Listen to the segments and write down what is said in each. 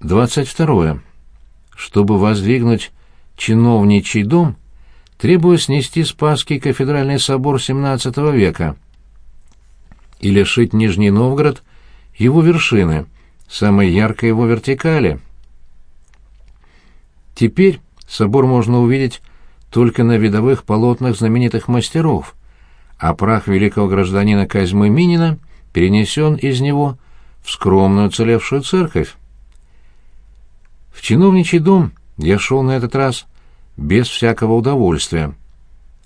22. Чтобы воздвигнуть чиновничий дом, требуя снести Спасский кафедральный собор XVII века и лишить Нижний Новгород его вершины, самой яркой его вертикали. Теперь собор можно увидеть только на видовых полотнах знаменитых мастеров, а прах великого гражданина Козьмы Минина перенесен из него в скромную целевшую церковь. В чиновничий дом я шел на этот раз без всякого удовольствия.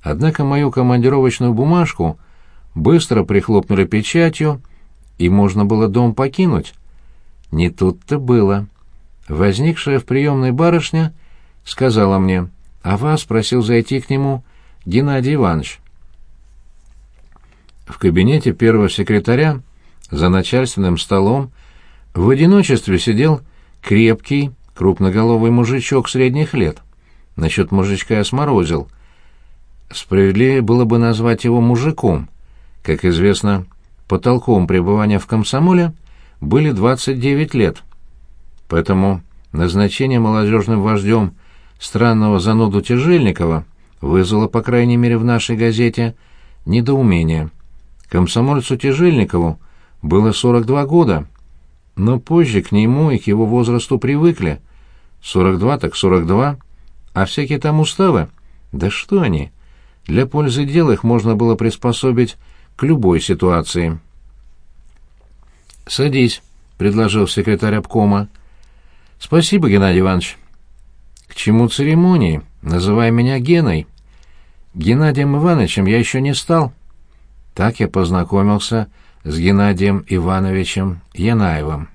Однако мою командировочную бумажку быстро прихлопнули печатью, и можно было дом покинуть. Не тут-то было. Возникшая в приемной барышня сказала мне, а вас просил зайти к нему Геннадий Иванович. В кабинете первого секретаря за начальственным столом в одиночестве сидел крепкий, крупноголовый мужичок средних лет. Насчет мужичка я сморозил. Справедливее было бы назвать его мужиком. Как известно, потолком пребывания в комсомоле были 29 лет. Поэтому назначение молодежным вождем странного зануду Тяжельникова вызвало, по крайней мере, в нашей газете недоумение. Комсомольцу Тяжельникову было 42 года, но позже к нему и к его возрасту привыкли. 42 так 42, а всякие там уставы, да что они? Для пользы дела их можно было приспособить к любой ситуации. «Садись», — предложил секретарь обкома. «Спасибо, Геннадий Иванович». «К чему церемонии? Называй меня Геной». «Геннадием Ивановичем я еще не стал». Так я познакомился с Геннадием Ивановичем Янаевым.